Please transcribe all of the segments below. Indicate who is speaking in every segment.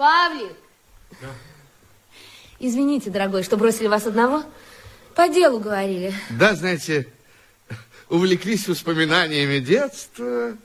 Speaker 1: Павлик. Да. Извините, дорогой, что бросили вас одного. По делу говорили.
Speaker 2: Да, знаете, увлеклись воспоминаниями детства.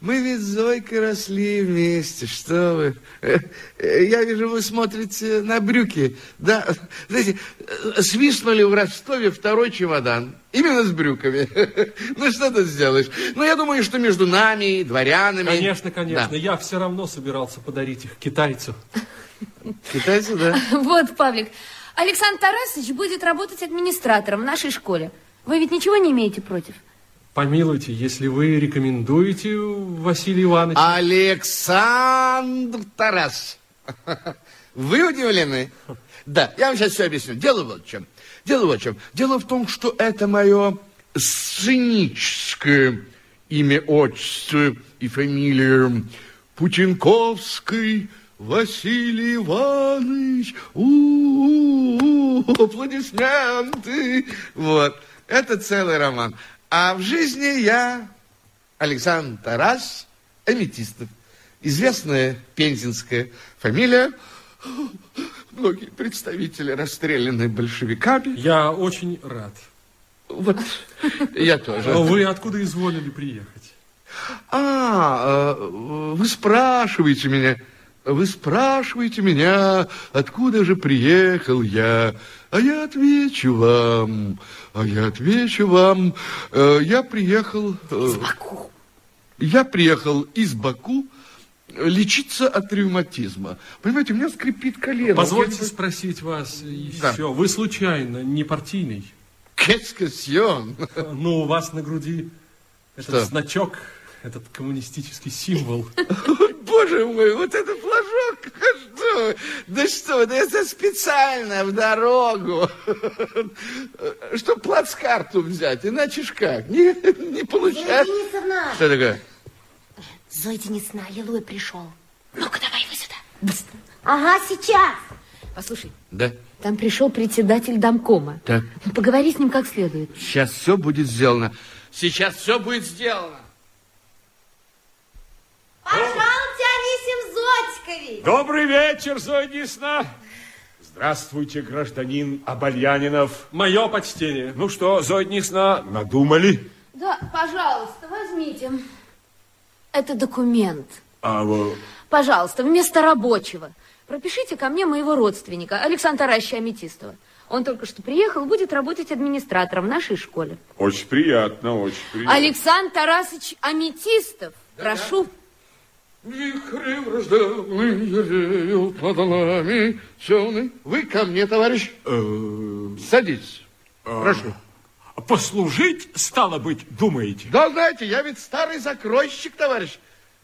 Speaker 2: Мы ведь с Зойкой росли вместе, что вы. Э, я вижу, вы смотрите на брюки. Да, знаете, э, свистнули в Ростове второй чемодан. Именно с брюками. Ну, что ты сделаешь? Ну, я думаю, что между нами, дворянами...
Speaker 3: Конечно, конечно. Да. Я все равно собирался подарить их китайцу.
Speaker 2: Китайцу, да.
Speaker 1: Вот, Павлик, Александр Тарасович будет работать администратором в нашей школе. Вы ведь ничего не имеете против?
Speaker 3: Помилуйте, если вы рекомендуете Василия Ивановича...
Speaker 2: Александр Тарас, вы удивлены? Да, я вам сейчас все объясню. Дело вот в чем. Дело вот в чем. Дело в том, что это мое сценическое имя, отчество и фамилия Путинковский Василий Иванович. У-у-у, аплодисменты. Вот. Это целый роман. А в жизни я Александр Тарас Аметистов. Известная пензенская фамилия. Многие представители расстреляны большевиками.
Speaker 3: Я очень рад.
Speaker 2: Вот, я тоже.
Speaker 3: Вы откуда изволили приехать?
Speaker 2: А, э, вы спрашиваете меня, вы спрашиваете меня, откуда же приехал я, а я отвечу вам, а я отвечу вам, э, я приехал...
Speaker 1: Э, из Баку.
Speaker 2: Я приехал из Баку лечиться от ревматизма. Понимаете, у меня скрипит колено.
Speaker 3: Позвольте я... спросить вас да. еще. Вы случайно не партийный?
Speaker 2: Кескасьон.
Speaker 3: Ну, у вас на груди этот Что? значок, этот коммунистический символ.
Speaker 2: Боже мой, вот это флажок, что? Да что, да это специально в дорогу, чтобы плацкарту взять, иначе ж как, не, не получается.
Speaker 4: Зоя Денисовна!
Speaker 2: Что такое?
Speaker 4: Зоя Денисовна, Аллилуйя пришел. Ну-ка, давай его сюда. Быстро. Ага, сейчас.
Speaker 1: Послушай.
Speaker 2: Да?
Speaker 1: Там пришел председатель домкома.
Speaker 2: Так.
Speaker 1: Поговори с ним как следует.
Speaker 2: Сейчас все будет сделано. Сейчас все будет сделано.
Speaker 5: Добрый вечер, Зоя Дисна. Здравствуйте, гражданин Абальянинов.
Speaker 3: Мое почтение.
Speaker 5: Ну что, Зоя Дисна, надумали?
Speaker 1: Да, пожалуйста, возьмите. Это документ.
Speaker 5: А вы...
Speaker 1: Пожалуйста, вместо рабочего. Пропишите ко мне моего родственника, Александра Тараща Аметистова. Он только что приехал, будет работать администратором в нашей школе.
Speaker 5: Очень приятно, очень приятно.
Speaker 1: Александр Тарасович Аметистов, да, прошу. Да.
Speaker 2: Вихри враждебные реют над нами темный. Вы ко мне, товарищ? Э, Садитесь. А, Прошу.
Speaker 5: Послужить, стало быть, думаете?
Speaker 2: Да, знаете, я ведь старый закройщик, товарищ,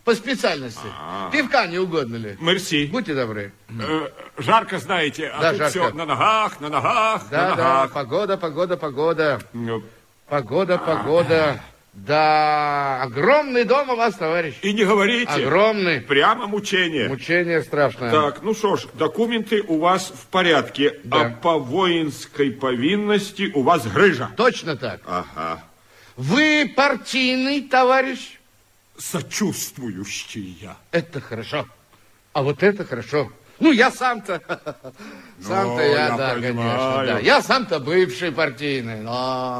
Speaker 2: по специальности. А -а -а. Пивка не угодно ли?
Speaker 5: Мерси.
Speaker 2: Будьте добры.
Speaker 5: Э, жарко, знаете, а
Speaker 2: да,
Speaker 5: тут
Speaker 2: жарко.
Speaker 5: все на ногах, на ногах,
Speaker 2: да,
Speaker 5: на
Speaker 2: да,
Speaker 5: ногах.
Speaker 2: погода, погода, погода. Ну. Погода, погода. Да, огромный дом у вас, товарищ.
Speaker 5: И не говорите.
Speaker 2: Огромный.
Speaker 5: Прямо мучение.
Speaker 2: Мучение страшное.
Speaker 5: Так, ну что ж, документы у вас в порядке, да. а по воинской повинности у вас грыжа.
Speaker 2: Точно так.
Speaker 5: Ага.
Speaker 2: Вы партийный, товарищ?
Speaker 5: Сочувствующий я.
Speaker 2: Это хорошо. А вот это хорошо. Ну, я сам-то...
Speaker 5: Ну, сам-то я, да, конечно, да.
Speaker 2: Я сам-то бывший партийный, но...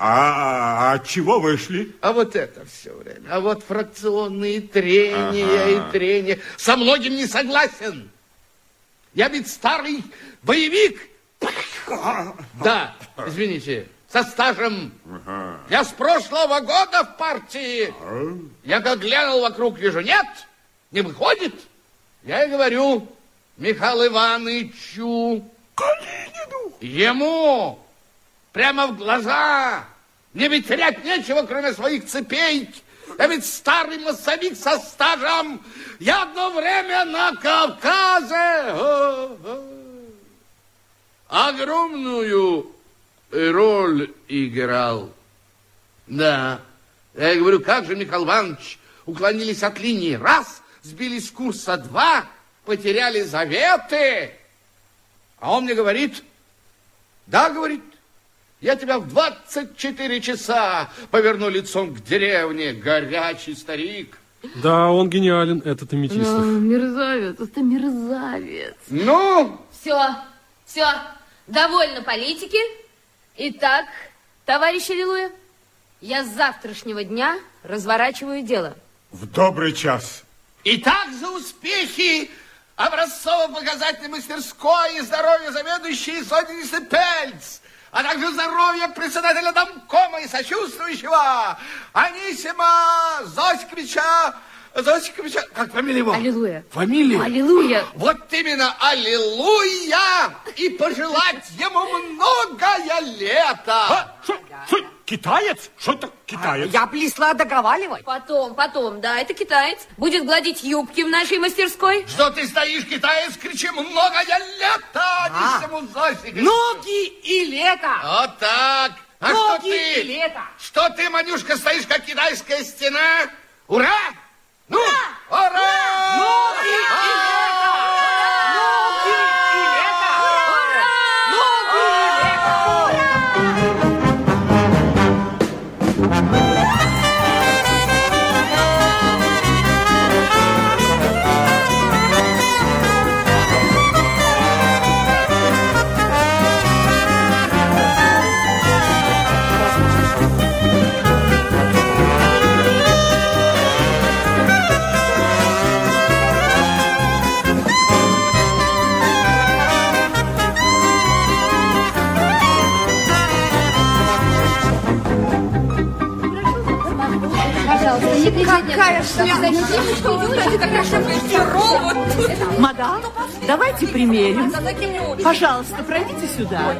Speaker 2: А,
Speaker 5: а, от чего вышли?
Speaker 2: А вот это все время. А вот фракционные трения ага. и трения. Со многим не согласен. Я ведь старый боевик. Да, извините, со стажем. Ага. Я с прошлого года в партии. Ага. Я как глянул вокруг, вижу, нет, не выходит. Я и говорю Михаилу Ивановичу.
Speaker 5: Калинину.
Speaker 2: Ему прямо в глаза. Мне ведь терять нечего, кроме своих цепей. Я ведь старый массовик со стажем. Я одно время на Кавказе огромную роль играл. Да. Я говорю, как же, Михаил Иванович, уклонились от линии. Раз, сбились с курса. Два, потеряли заветы. А он мне говорит, да, говорит, я тебя в 24 часа поверну лицом к деревне, горячий старик.
Speaker 3: Да, он гениален, этот аметистов.
Speaker 1: мерзавец, это мерзавец.
Speaker 2: Ну,
Speaker 1: Все, все, довольно политики. Итак, товарищ Аллилуйя, я с завтрашнего дня разворачиваю дело.
Speaker 5: В добрый час.
Speaker 2: итак, за успехи образцово-показательной мастерской и здоровье заведующей Зоденисы Пельц, а также здоровье председателя домкома и сочувствующего Анисима Зосиковича, Зосиковича, как фамилия его?
Speaker 1: Аллилуйя.
Speaker 2: Фамилия?
Speaker 1: Аллилуйя.
Speaker 2: Вот именно, аллилуйя! И пожелать ему многое лето.
Speaker 5: А, что, китаец? Что это китаец?
Speaker 6: Я пришла договаривать.
Speaker 1: Потом, потом, да, это китаец. Будет гладить юбки в нашей мастерской.
Speaker 2: Что ты стоишь, китаец, кричи многое лето, Анисиму Зосиковичу.
Speaker 6: Ноги и лето.
Speaker 2: Вот так. А что
Speaker 6: Ноги
Speaker 2: ты?
Speaker 6: и лето.
Speaker 2: Что ты, Манюшка, стоишь, как китайская стена? Ура! Ну, ура!
Speaker 6: Ноги и
Speaker 1: Какая
Speaker 7: Мадам, давайте примерим. Пожалуйста, пройдите сюда.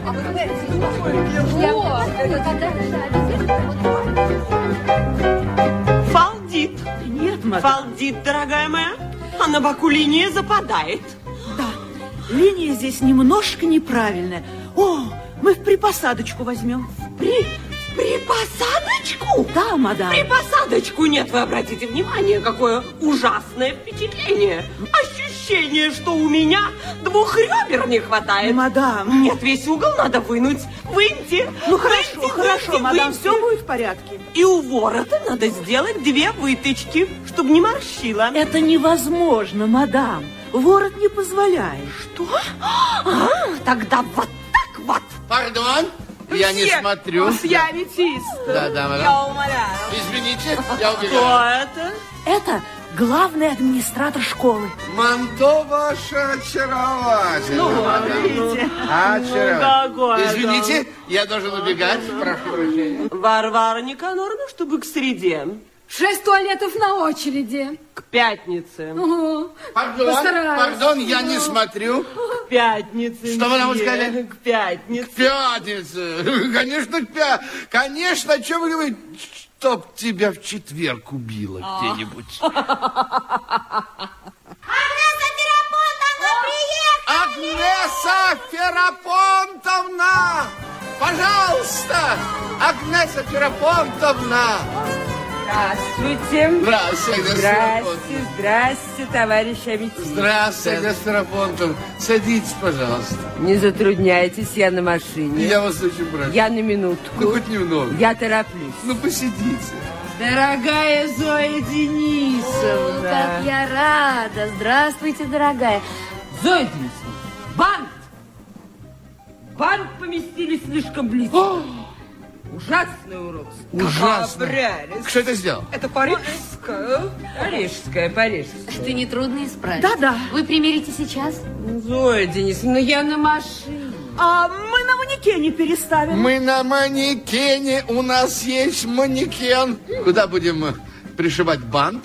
Speaker 6: Фалдит.
Speaker 7: Нет, мадам.
Speaker 6: Фалдит, дорогая моя. А на боку линия западает.
Speaker 7: Да, линия здесь немножко неправильная. О, мы в припосадочку возьмем.
Speaker 6: При, при посадочку?
Speaker 7: Да, мадам.
Speaker 6: При посадочку нет, вы обратите внимание, какое ужасное впечатление. Ощущение, что у меня двух ребер не хватает.
Speaker 7: Мадам.
Speaker 6: Нет, весь угол надо вынуть. Выньте.
Speaker 7: Ну хорошо,
Speaker 6: выньте,
Speaker 7: хорошо,
Speaker 6: выньте,
Speaker 7: мадам,
Speaker 6: выньте.
Speaker 7: все будет в порядке.
Speaker 6: И у ворота надо сделать две выточки, чтобы не морщило.
Speaker 7: Это невозможно, мадам. Ворот не позволяет.
Speaker 6: Что? А, тогда вот так вот.
Speaker 2: Пардон, я не смотрю.
Speaker 7: Я аметист.
Speaker 2: Да, да, мадам.
Speaker 6: Я умоляю.
Speaker 2: Извините, я
Speaker 6: Кто
Speaker 2: убегаю.
Speaker 6: это?
Speaker 7: Это главный администратор школы.
Speaker 2: Манто ваше очаровательно.
Speaker 7: видите.
Speaker 2: Очаровательно.
Speaker 6: какое
Speaker 2: Извините, я должен убегать. Прошу прощения.
Speaker 6: Варвара Никаноровна, чтобы к среде,
Speaker 1: Шесть туалетов на очереди.
Speaker 6: к пятнице,
Speaker 1: Ого.
Speaker 2: Пардон,
Speaker 1: Постараюсь.
Speaker 2: пардон, я не смотрю.
Speaker 6: к пятнице.
Speaker 2: Что вы нам сказали?
Speaker 6: К пятнице.
Speaker 2: Пятница. Конечно, пя... Конечно, о чем вы говорите? Чтоб тебя в четверг убило где-нибудь. Агнеса Ферапонтовна! Пожалуйста! Агнеса Ферапонтовна!
Speaker 8: Здравствуйте.
Speaker 2: Здравствуйте.
Speaker 8: Здрасте, здрасте, товарищ Аметист.
Speaker 2: Здравствуйте, Агнеса Ферапонтовна. Садитесь, пожалуйста.
Speaker 8: Не затрудняйтесь, я на машине.
Speaker 2: Я вас очень прошу.
Speaker 8: Я на минутку.
Speaker 2: Ну, хоть немного.
Speaker 8: Я тороплюсь.
Speaker 2: Ну, посидите.
Speaker 8: Дорогая Зоя Денисовна.
Speaker 1: Как я рада. Здравствуйте, дорогая.
Speaker 8: Зоя Денисовна, банк! Банк поместили слишком близко. Ужасный уродство.
Speaker 2: Ужасно. Кто это сделал?
Speaker 8: Это парижская. Парижская, парижская.
Speaker 1: Что нетрудно исправить.
Speaker 7: Да-да.
Speaker 1: Вы примерите сейчас?
Speaker 8: Зоя Денисовна, я на машине.
Speaker 7: А мы на манекене переставим.
Speaker 2: Мы на манекене, у нас есть манекен. Куда будем э, пришивать бант?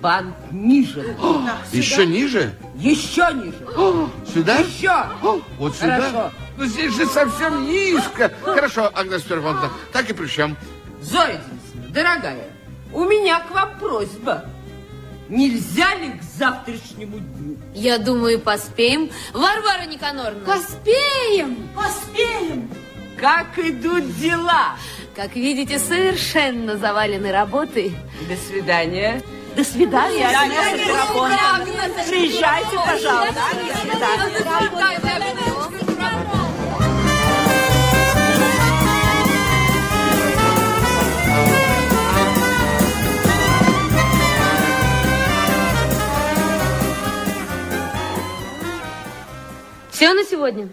Speaker 8: Банк ниже.
Speaker 2: Еще ниже?
Speaker 8: Еще ниже.
Speaker 2: Сюда?
Speaker 8: Еще.
Speaker 2: О, вот сюда?
Speaker 8: Хорошо.
Speaker 2: Ну здесь же совсем низко. Хорошо, Агнес Первонтовна, так и пришьем.
Speaker 8: Зоя Денисовна, дорогая, у меня к вам просьба. Нельзя ли к завтрашнему дню?
Speaker 1: Я думаю, поспеем. Варвара Никаноровна. Поспеем.
Speaker 7: Поспеем.
Speaker 8: Как идут дела?
Speaker 1: Как видите, совершенно завалены работой.
Speaker 8: До свидания.
Speaker 7: До свидания, Агнеса Тарабон. Приезжайте, пожалуйста. До свидания.
Speaker 1: Все на сегодня.